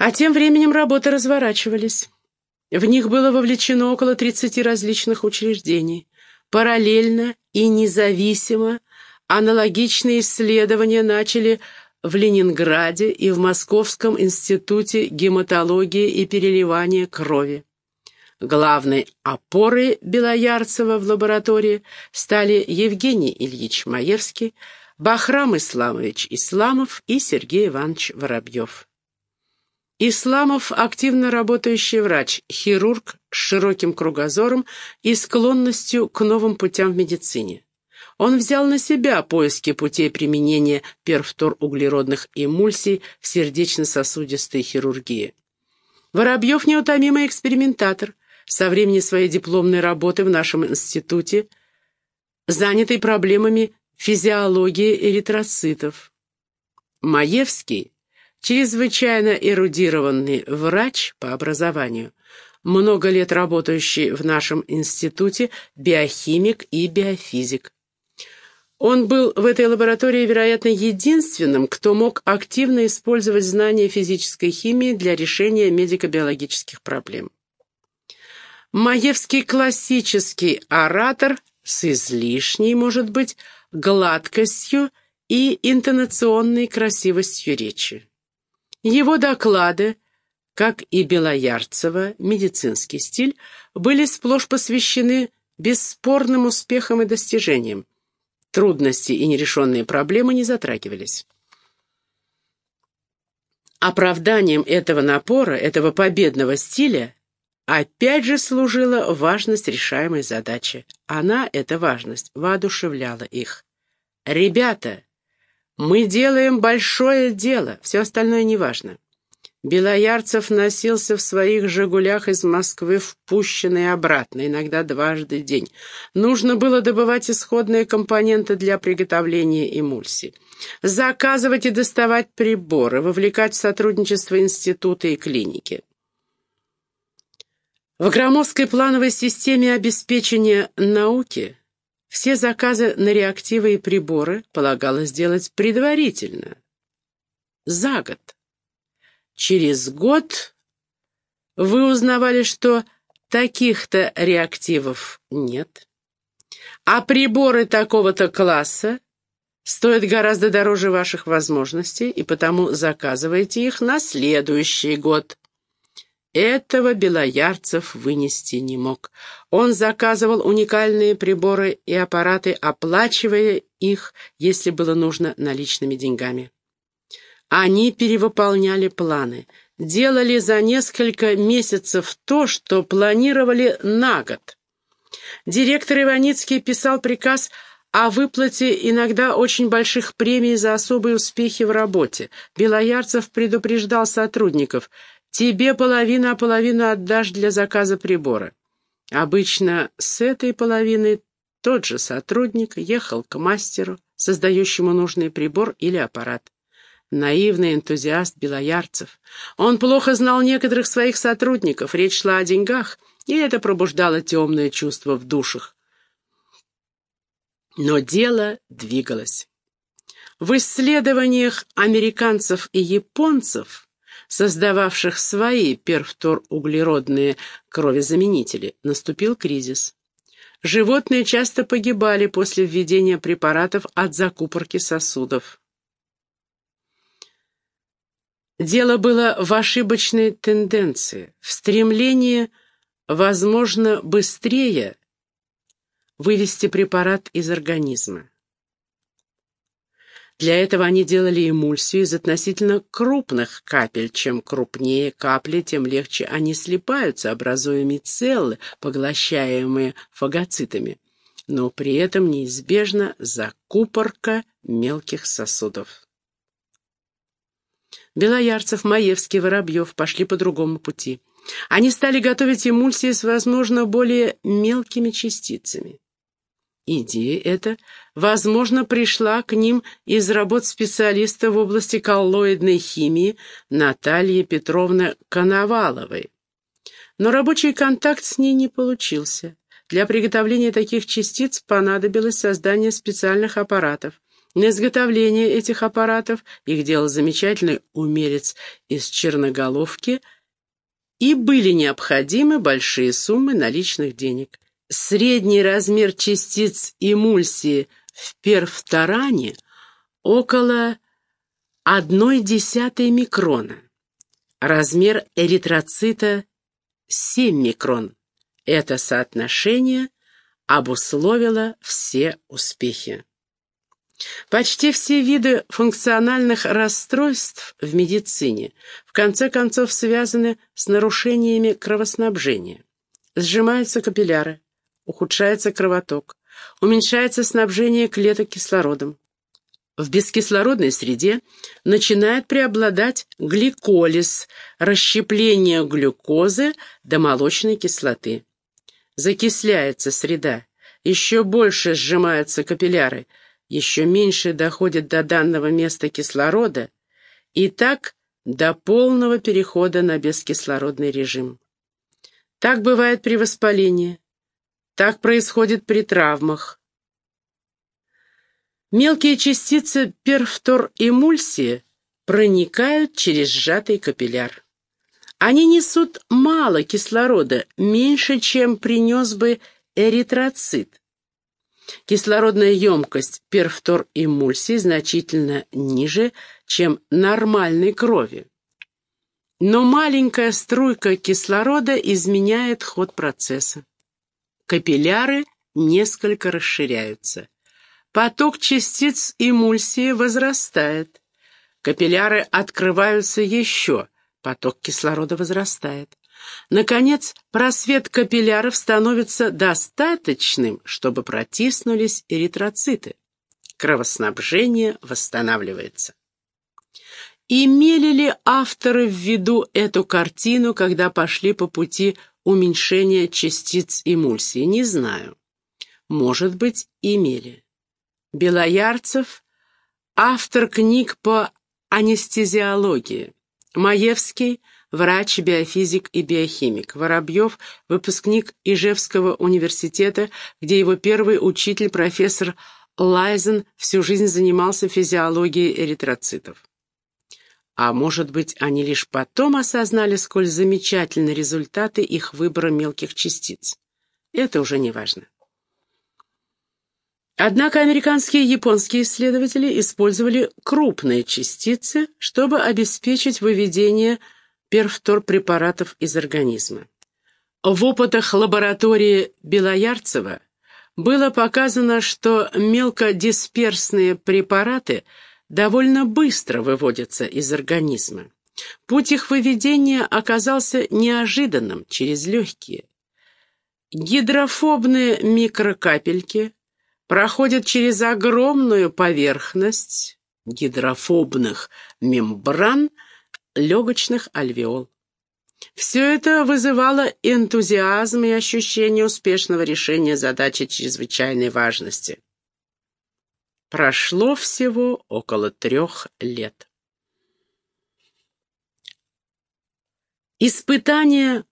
А тем временем работы разворачивались. В них было вовлечено около 30 различных учреждений. Параллельно и независимо аналогичные исследования начали в Ленинграде и в Московском институте гематологии и переливания крови. Главной опорой Белоярцева в лаборатории стали Евгений Ильич Маевский, Бахрам Исламович Исламов и Сергей Иванович Воробьев. Исламов – активно работающий врач, хирург с широким кругозором и склонностью к новым путям в медицине. Он взял на себя поиски путей применения перфторуглеродных эмульсий в сердечно-сосудистой хирургии. Воробьев – неутомимый экспериментатор. Со времени своей дипломной работы в нашем институте, занятый проблемами физиологии эритроцитов. Маевский чрезвычайно эрудированный врач по образованию, много лет работающий в нашем институте биохимик и биофизик. Он был в этой лаборатории, вероятно, единственным, кто мог активно использовать знания физической химии для решения медико-биологических проблем. Маевский классический оратор с излишней, может быть, гладкостью и интонационной красивостью речи. Его доклады, как и Белоярцева, медицинский стиль, были сплошь посвящены бесспорным успехам и достижениям. Трудности и нерешенные проблемы не затрагивались. Оправданием этого напора, этого победного стиля, опять же служила важность решаемой задачи. Она, эта важность, воодушевляла их. «Ребята, мы делаем большое дело, все остальное неважно. Белоярцев носился в своих «Жигулях» из Москвы в Пущино обратно, иногда дважды день. Нужно было добывать исходные компоненты для приготовления эмульсий. Заказывать и доставать приборы, вовлекать в сотрудничество института и клиники. В громоздкой плановой системе обеспечения науки все заказы на реактивы и приборы полагалось делать предварительно, за год. Через год вы узнавали, что таких-то реактивов нет, а приборы такого-то класса стоят гораздо дороже ваших возможностей, и потому заказываете их на следующий год. Этого Белоярцев вынести не мог. Он заказывал уникальные приборы и аппараты, оплачивая их, если было нужно, наличными деньгами. Они перевыполняли планы, делали за несколько месяцев то, что планировали на год. Директор Иваницкий писал приказ о выплате иногда очень больших премий за особые успехи в работе. Белоярцев предупреждал сотрудников – Тебе половину, а половину отдашь для заказа прибора. Обычно с этой половины тот же сотрудник ехал к мастеру, создающему нужный прибор или аппарат. Наивный энтузиаст Белоярцев. Он плохо знал некоторых своих сотрудников, речь шла о деньгах, и это пробуждало темное чувство в душах. Но дело двигалось. В исследованиях американцев и японцев создававших свои перфторуглеродные кровезаменители, наступил кризис. Животные часто погибали после введения препаратов от закупорки сосудов. Дело было в ошибочной тенденции, в стремлении, возможно, быстрее вывести препарат из организма. Для этого они делали эмульсию из относительно крупных капель. Чем крупнее капли, тем легче они слипаются, образуя мицеллы, поглощаемые фагоцитами. Но при этом неизбежна закупорка мелких сосудов. Белоярцев, Маевский, Воробьев пошли по другому пути. Они стали готовить эмульсии с, возможно, более мелкими частицами. Идея эта, возможно, пришла к ним из работ специалиста в области коллоидной химии Натальи Петровны Коноваловой. Но рабочий контакт с ней не получился. Для приготовления таких частиц понадобилось создание специальных аппаратов. На изготовление этих аппаратов, их делал замечательный умерец из Черноголовки, и были необходимы большие суммы наличных денег. Средний размер частиц эмульсии в перфторане около 1,1 микрона. Размер эритроцита 7 микрон. Это соотношение обусловило все успехи. Почти все виды функциональных расстройств в медицине в конце концов связаны с нарушениями кровоснабжения. Сжимаются капилляры, ухудшается кровоток, уменьшается снабжение клеток кислородом. В бескислородной среде начинает преобладать гликолиз, расщепление глюкозы до молочной кислоты. Закисляется среда, еще больше сжимаются капилляры, еще меньше доходит до данного места кислорода, и так до полного перехода на бескислородный режим. Так бывает при воспалении, так происходит при травмах, Мелкие частицы перфтор-эмульсии проникают через сжатый капилляр. Они несут мало кислорода, меньше, чем принес бы эритроцит. Кислородная емкость перфтор-эмульсии значительно ниже, чем нормальной крови. Но маленькая струйка кислорода изменяет ход процесса. Капилляры несколько расширяются. Поток частиц эмульсии возрастает. Капилляры открываются еще, поток кислорода возрастает. Наконец, просвет капилляров становится достаточным, чтобы протиснулись эритроциты. Кровоснабжение восстанавливается. Имели ли авторы в виду эту картину, когда пошли по пути уменьшения частиц эмульсии? Не знаю. Может быть, имели. Белоярцев – автор книг по анестезиологии. Маевский – врач, биофизик и биохимик. Воробьев – выпускник Ижевского университета, где его первый учитель, профессор Лайзен, всю жизнь занимался физиологией эритроцитов. А может быть, они лишь потом осознали, сколь замечательны результаты их выбора мелких частиц. Это уже не важно. Однако американские и японские исследователи использовали крупные частицы, чтобы обеспечить выведение перфторпрепаратов из организма. В опытах лаборатории Белоярцева было показано, что мелкодисперсные препараты довольно быстро выводятся из организма. Путь их выведения оказался неожиданным через легкие. Гидрофобные микрокапельки – проходит через огромную поверхность гидрофобных мембран легочных альвеол. Все это вызывало энтузиазм и ощущение успешного решения задачи чрезвычайной важности. Прошло всего около трех лет. Испытания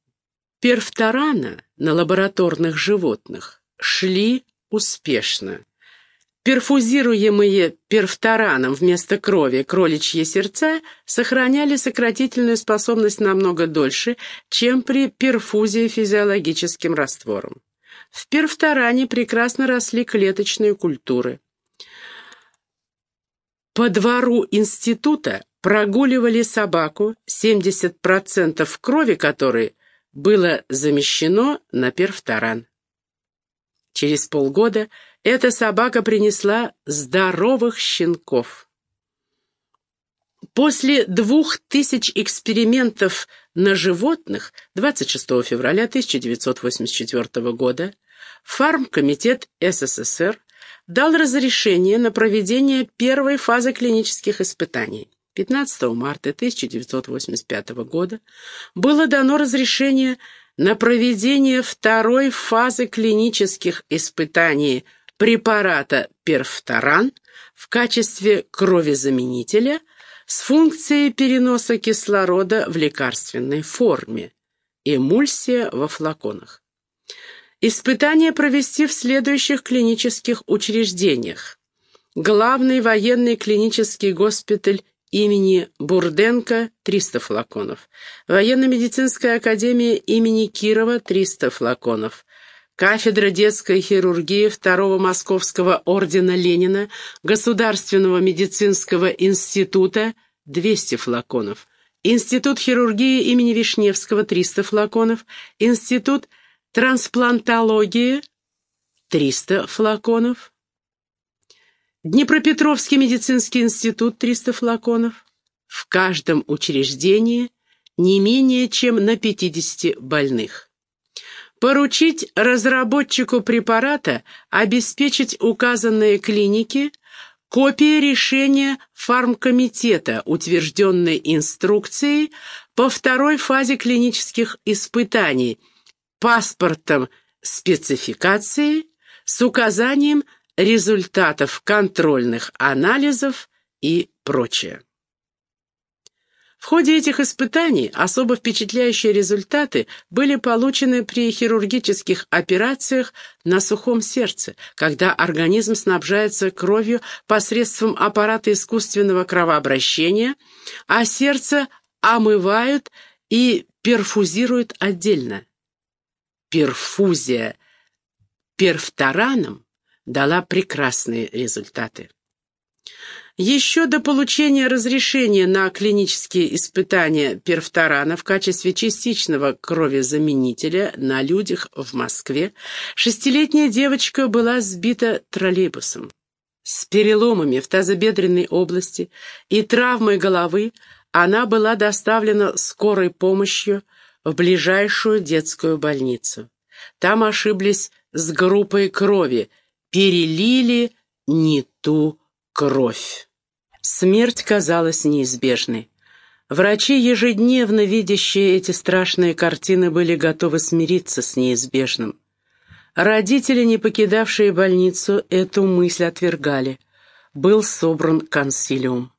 перфторана на лабораторных животных шли успешно. Перфузируемые перфтораном вместо крови кроличьи сердца сохраняли сократительную способность намного дольше, чем при перфузии физиологическим раствором. В перфторане прекрасно росли клеточные культуры. По двору института прогуливали собаку, 70% крови которой было замещено на перфторан. Через полгода эта собака принесла здоровых щенков. После двух тысяч экспериментов на животных 26 февраля 1984 года Фармкомитет СССР дал разрешение на проведение первой фазы клинических испытаний. 15 марта 1985 года было дано разрешение на проведение второй фазы клинических испытаний препарата перфторан в качестве кровезаменителя с функцией переноса кислорода в лекарственной форме, эмульсия во флаконах. Испытания провести в следующих клинических учреждениях. Главный военный клинический госпиталь имени Бурденко – 300 флаконов. Военно-медицинская академия имени Кирова – 300 флаконов. Кафедра детской хирургии Второго Московского ордена Ленина Государственного медицинского института – 200 флаконов. Институт хирургии имени Вишневского – 300 флаконов. Институт трансплантологии – 300 флаконов. Днепропетровский медицинский институт – 300 флаконов. В каждом учреждении не менее чем на 50 больных. Поручить разработчику препарата обеспечить указанные клиники копия решения фармкомитета, утвержденной инструкцией по второй фазе клинических испытаний, паспортом спецификации с указанием результатов контрольных анализов и прочее. В ходе этих испытаний особо впечатляющие результаты были получены при хирургических операциях на сухом сердце, когда организм снабжается кровью посредством аппарата искусственного кровообращения, а сердце омывают и перфузируют отдельно. Перфузия перфтораном дала прекрасные результаты. Еще до получения разрешения на клинические испытания перфторана в качестве частичного кровезаменителя на людях в Москве шестилетняя девочка была сбита троллейбусом. С переломами в тазобедренной области и травмой головы она была доставлена скорой помощью в ближайшую детскую больницу. Там ошиблись с группой крови, перелили не ту кровь. Смерть казалась неизбежной. Врачи, ежедневно видящие эти страшные картины, были готовы смириться с неизбежным. Родители, не покидавшие больницу, эту мысль отвергали. Был собран консилиум.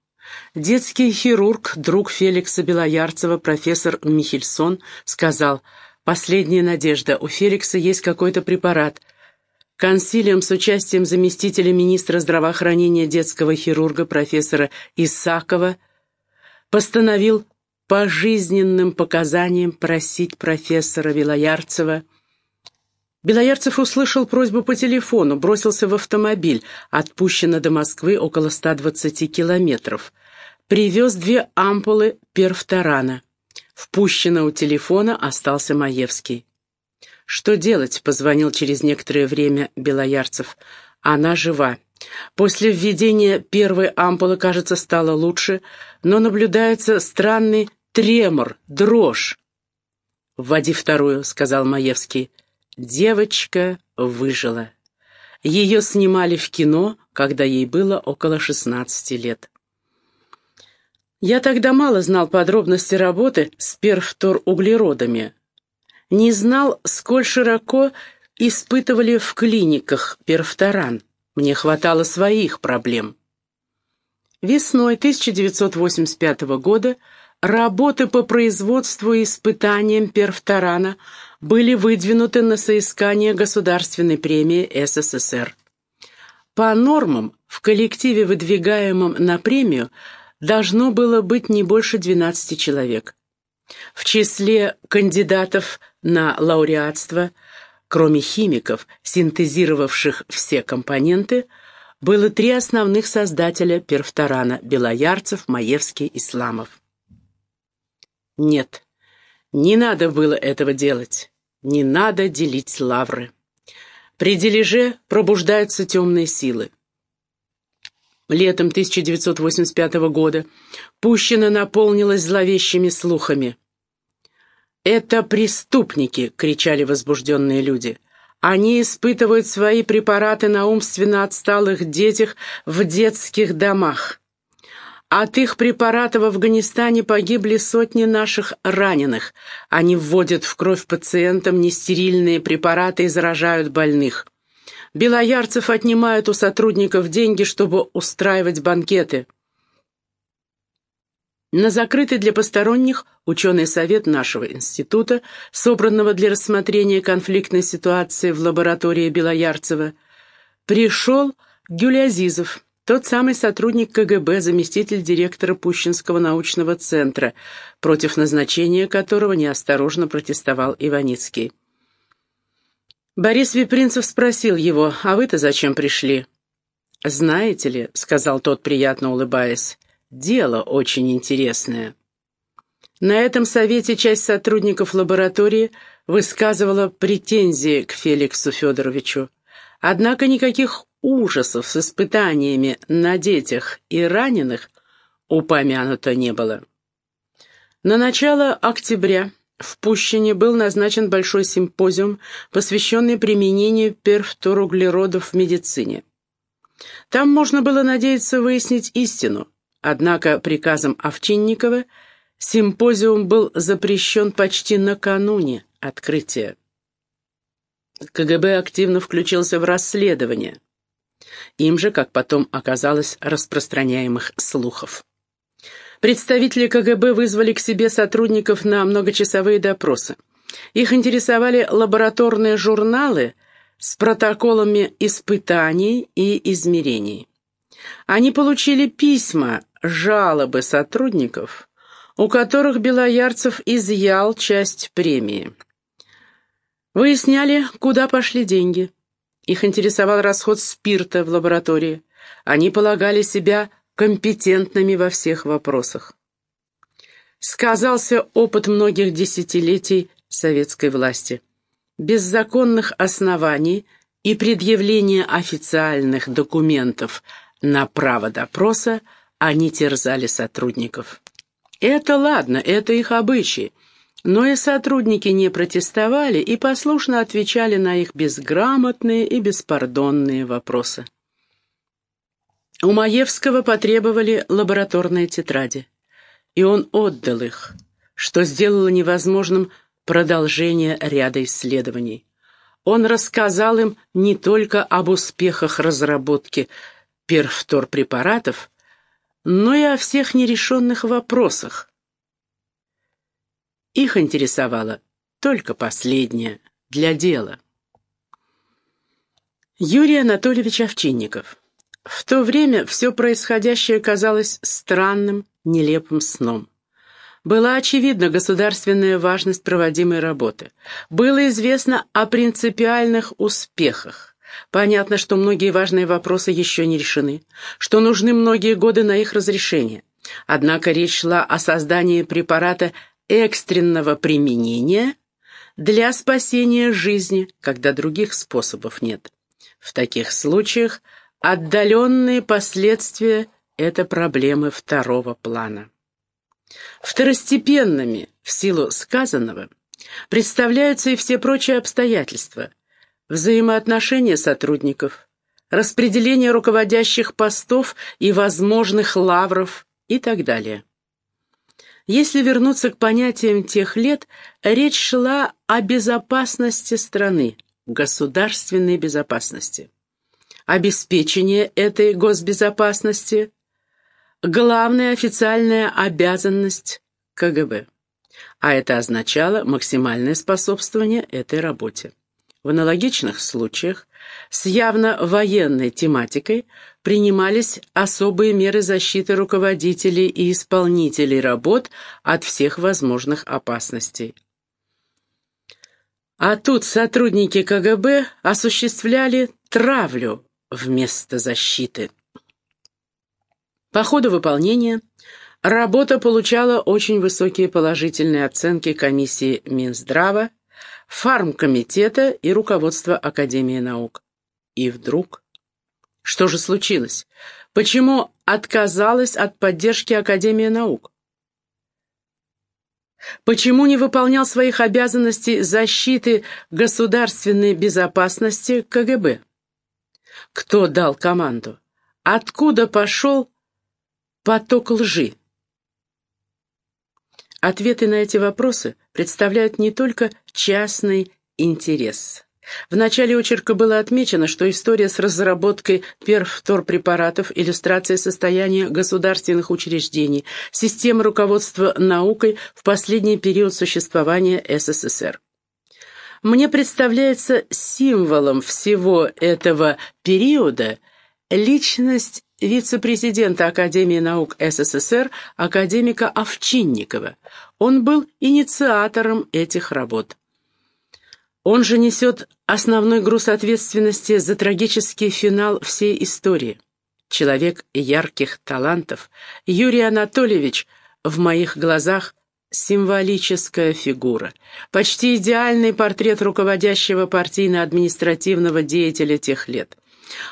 Детский хирург, друг Феликса Белоярцева, профессор Михельсон, сказал, «Последняя надежда, у Феликса есть какой-то препарат – Консилиум с участием заместителя министра здравоохранения детского хирурга профессора Исакова постановил по жизненным показаниям просить профессора Белоярцева. Белоярцев услышал просьбу по телефону, бросился в автомобиль, отпущено до Москвы около 120 километров. Привез две ампулы перфторана. Впущено у телефона остался Маевский. «Что делать?» — позвонил через некоторое время Белоярцев. «Она жива. После введения первой ампулы, кажется, стало лучше, но наблюдается странный тремор, дрожь». «Вводи вторую», — сказал Маевский. Девочка выжила. Ее снимали в кино, когда ей было около 16 лет. Я тогда мало знал подробности работы с перфторуглеродами, не знал, сколь широко испытывали в клиниках перфторан. Мне хватало своих проблем. Весной 1985 года работы по производству и испытаниям перфторана были выдвинуты на соискание Государственной премии СССР. По нормам, в коллективе, выдвигаемом на премию, должно было быть не больше 12 человек. В числе кандидатов на лауреатство, кроме химиков, синтезировавших все компоненты, было три основных создателя перфторана – Белоярцев, Маевский, Исламов. Нет, не надо было этого делать, не надо делить лавры. При дележе пробуждаются темные силы. Летом 1985 года Пущина наполнилась зловещими слухами. «Это преступники!» — кричали возбужденные люди. «Они испытывают свои препараты на умственно отсталых детях в детских домах. От их препаратов в Афганистане погибли сотни наших раненых. Они вводят в кровь пациентам нестерильные препараты и заражают больных. Белоярцев отнимают у сотрудников деньги, чтобы устраивать банкеты». На закрытый для посторонних ученый совет нашего института, собранного для рассмотрения конфликтной ситуации в лаборатории Белоярцева, пришел Гюлязизов, Тот самый сотрудник КГБ, заместитель директора Пущинского научного центра, против назначения которого неосторожно протестовал Иваницкий. Борис Випринцев спросил его, «А вы-то зачем пришли?» «Знаете ли», — сказал тот, приятно улыбаясь, — «дело очень интересное». На этом совете часть сотрудников лаборатории высказывала претензии к Феликсу Федоровичу. Однако никаких ужасов с испытаниями на детях и раненых упомянуто не было. На начало октября в Пущине был назначен большой симпозиум, посвященный применению перфторуглеродов в медицине. Там можно было надеяться выяснить истину, однако приказом Овчинникова симпозиум был запрещен почти накануне открытия. КГБ активно включился в расследование. Им же, как потом оказалось, распространяемых слухов. Представители КГБ вызвали к себе сотрудников на многочасовые допросы. Их интересовали лабораторные журналы с протоколами испытаний и измерений. Они получили письма, жалобы сотрудников, у которых Белоярцев изъял часть премии. Выясняли, куда пошли деньги. Их интересовал расход спирта в лаборатории. Они полагали себя компетентными во всех вопросах. Сказался опыт многих десятилетий советской власти. Без законных оснований и предъявления официальных документов на право допроса они терзали сотрудников. Это ладно, это их обычаи. Но и сотрудники не протестовали и послушно отвечали на их безграмотные и беспардонные вопросы. У Маевского потребовали лабораторные тетради, и он отдал их, что сделало невозможным продолжение ряда исследований. Он рассказал им не только об успехах разработки перфторпрепаратов, но и о всех нерешенных вопросах, их интересовало только последнее, для дела. Юрий Анатольевич Овчинников. В то время все происходящее казалось странным, нелепым сном. Была очевидна государственная важность проводимой работы. Было известно о принципиальных успехах. Понятно, что многие важные вопросы еще не решены, что нужны многие годы на их разрешение. Однако речь шла о создании препарата экстренного применения для спасения жизни, когда других способов нет. В таких случаях отдаленные последствия – это проблемы второго плана. Второстепенными, в силу сказанного, представляются и все прочие обстоятельства, взаимоотношения сотрудников, распределение руководящих постов и возможных лавров и так далее. Если вернуться к понятиям тех лет, речь шла о безопасности страны, государственной безопасности. Обеспечение этой госбезопасности – главная официальная обязанность КГБ. А это означало максимальное способствование этой работе. В аналогичных случаях с явно военной тематикой принимались особые меры защиты руководителей и исполнителей работ от всех возможных опасностей. А тут сотрудники КГБ осуществляли травлю вместо защиты. По ходу выполнения работа получала очень высокие положительные оценки комиссии Минздрава, фармкомитета и руководства Академии наук. И вдруг... Что же случилось? Почему отказалась от поддержки Академия наук? Почему не выполнял своих обязанностей защиты государственной безопасности КГБ? Кто дал команду? Откуда пошел поток лжи? Ответы на эти вопросы представляют не только частный интерес. В начале очерка было отмечено, что история с разработкой перфторпрепаратов, иллюстрация состояния государственных учреждений, система руководства наукой в последний период существования СССР. Мне представляется символом всего этого периода личность вице-президента Академии наук СССР академика Овчинникова. Он был инициатором этих работ. Он же несет основной груз ответственности за трагический финал всей истории. Человек ярких талантов, Юрий Анатольевич, в моих глазах символическая фигура, почти идеальный портрет руководящего партийно-административного деятеля тех лет.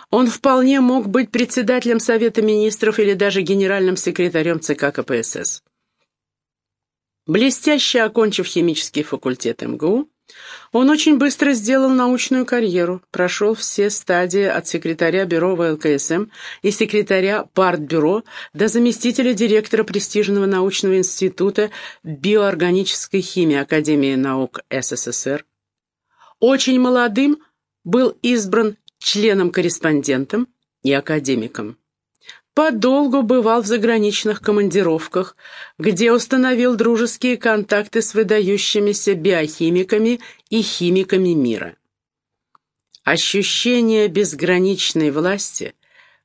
Он вполне мог быть председателем Совета министров или даже генеральным секретарем ЦК КПСС. Блестяще окончив химический факультет МГУ, он очень быстро сделал научную карьеру, прошел все стадии от секретаря бюро ВЛКСМ и секретаря партбюро до заместителя директора престижного научного института биоорганической химии Академии наук СССР. Очень молодым был избран членом-корреспондентом и академиком подолгу бывал в заграничных командировках, где установил дружеские контакты с выдающимися биохимиками и химиками мира. Ощущение безграничной власти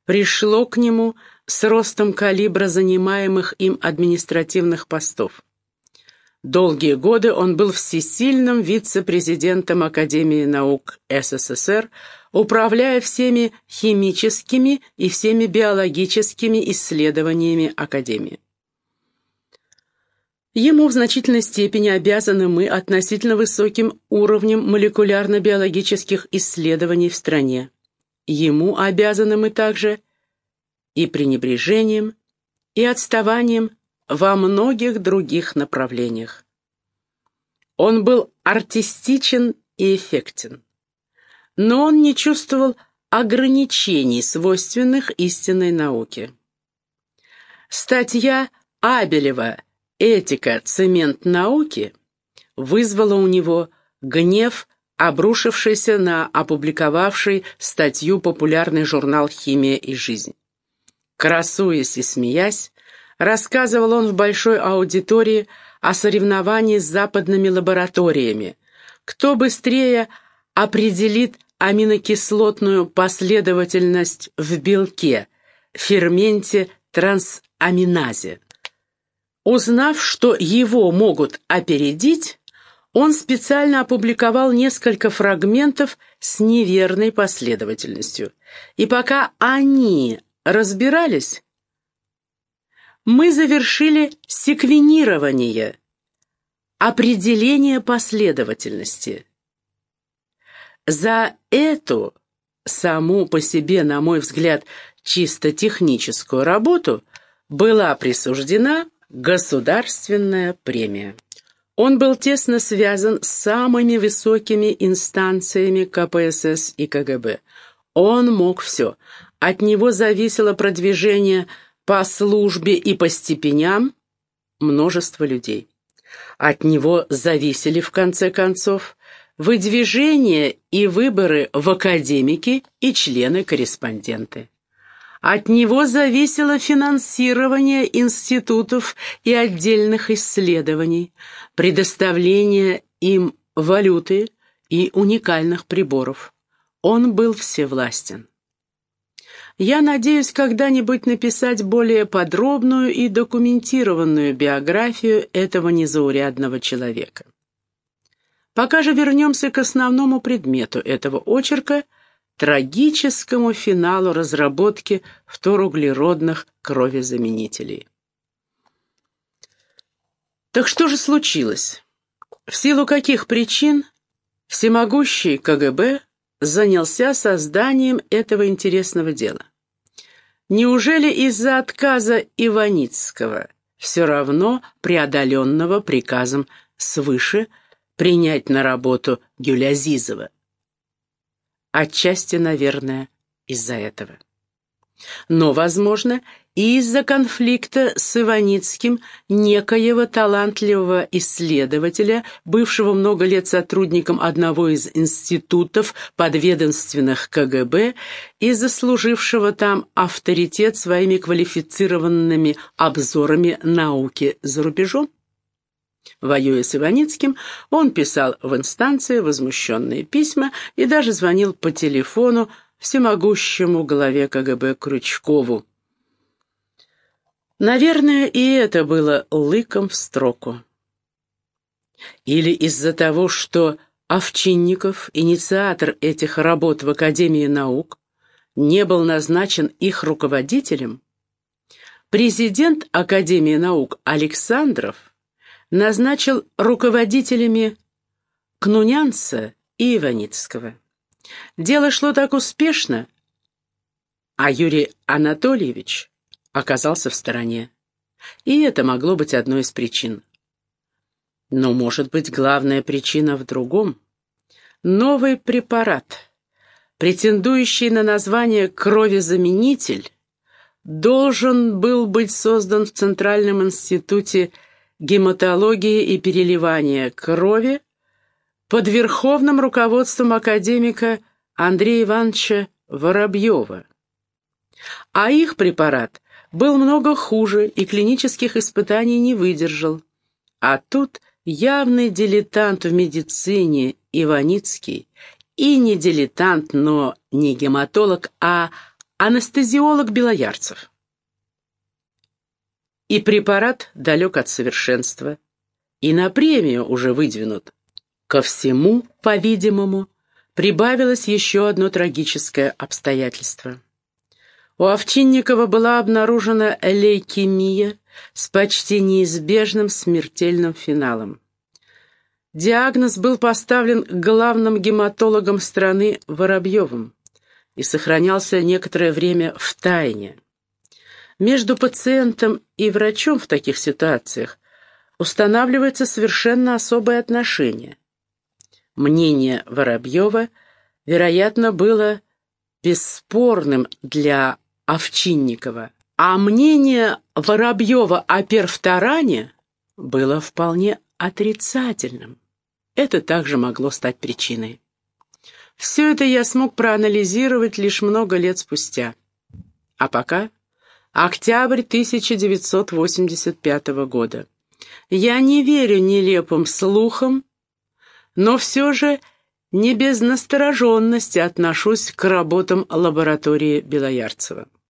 пришло к нему с ростом калибра занимаемых им административных постов. Долгие годы он был всесильным вице-президентом Академии наук СССР, управляя всеми химическими и всеми биологическими исследованиями Академии. Ему в значительной степени обязаны мы относительно высоким уровнем молекулярно-биологических исследований в стране. Ему обязаны мы также и пренебрежением, и отставанием во многих других направлениях. Он был артистичен и эффектен но он не чувствовал ограничений, свойственных истинной науке. Статья Абелева «Этика. Цемент науки» вызвала у него гнев, обрушившийся на опубликовавший статью популярный журнал «Химия и жизнь». Красуясь и смеясь, рассказывал он в большой аудитории о соревновании с западными лабораториями. Кто быстрее определит аминокислотную последовательность в белке, ферменте трансаминазе. Узнав, что его могут опередить, он специально опубликовал несколько фрагментов с неверной последовательностью. И пока они разбирались, мы завершили секвенирование, определение последовательности. За эту, саму по себе, на мой взгляд, чисто техническую работу была присуждена государственная премия. Он был тесно связан с самыми высокими инстанциями КПСС и КГБ. Он мог все. От него зависело продвижение по службе и по степеням множества людей. От него зависели, в конце концов, выдвижение и выборы в академики и члены-корреспонденты. От него зависело финансирование институтов и отдельных исследований, предоставление им валюты и уникальных приборов. Он был всевластен. Я надеюсь когда-нибудь написать более подробную и документированную биографию этого незаурядного человека. Пока же вернемся к основному предмету этого очерка – трагическому финалу разработки фторуглеродных кровезаменителей. Так что же случилось? В силу каких причин всемогущий КГБ занялся созданием этого интересного дела? Неужели из-за отказа Иваницкого, все равно преодоленного приказом свыше – принять на работу Гюлязизова. Отчасти, наверное, из-за этого. Но, возможно, и из-за конфликта с Иваницким некоего талантливого исследователя, бывшего много лет сотрудником одного из институтов подведомственных КГБ и заслужившего там авторитет своими квалифицированными обзорами науки за рубежом? Воюя с Иваницким, он писал в инстанции возмущенные письма и даже звонил по телефону всемогущему главе КГБ Крючкову. Наверное, и это было лыком в строку. Или из-за того, что Овчинников, инициатор этих работ в Академии наук, не был назначен их руководителем, президент Академии наук Александров назначил руководителями Кнунянца и Иваницкого. Дело шло так успешно, а Юрий Анатольевич оказался в стороне. И это могло быть одной из причин. Но, может быть, главная причина в другом. Новый препарат, претендующий на название «кровезаменитель», должен был быть создан в Центральном институте гематологии и переливания крови под верховным руководством академика Андрея Ивановича Воробьева. А их препарат был много хуже и клинических испытаний не выдержал. А тут явный дилетант в медицине Иваницкий и не дилетант, но не гематолог, а анестезиолог Белоярцев. И препарат далек от совершенства, и на премию уже выдвинут. Ко всему, по-видимому, прибавилось еще одно трагическое обстоятельство. У Овчинникова была обнаружена лейкемия с почти неизбежным смертельным финалом. Диагноз был поставлен главным гематологом страны Воробьевым и сохранялся некоторое время в тайне. Между пациентом и врачом в таких ситуациях устанавливается совершенно особое отношение. Мнение Воробьева, вероятно, было бесспорным для Овчинникова, а мнение Воробьева о перфторане было вполне отрицательным. Это также могло стать причиной. Все это я смог проанализировать лишь много лет спустя. А пока октябрь 1985 года. Я не верю нелепым слухам, но все же не без настороженности отношусь к работам лаборатории Белоярцева.